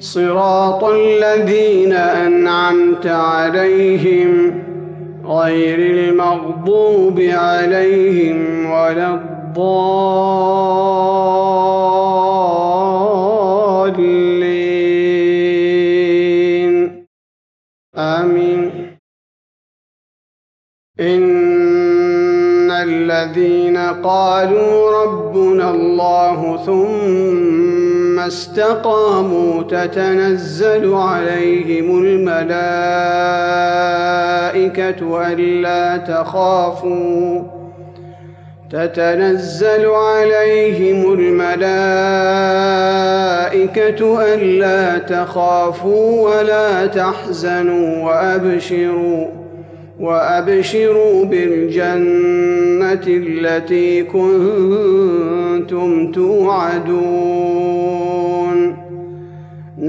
صراط الذين أنعمت عليهم غير المغضوب عليهم ولا الضالين. آمين. إن الذين قالوا ربنا الله ثم استقاموا تتنزل عليهم الملائكة ألا تخافوا. تتنزل عليهم الملائكة ألا تخافوا ولا تحزنوا وأبشروا وأبشروا بالجنة التي كنتم توعدون.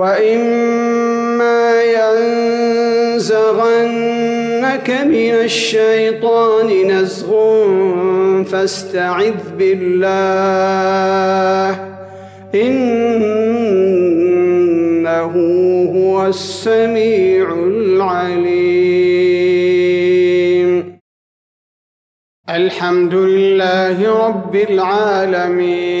وإما ينزغنك من الشيطان نزغ فاستعذ بالله إنه هو السميع العليم الحمد لله رب العالمين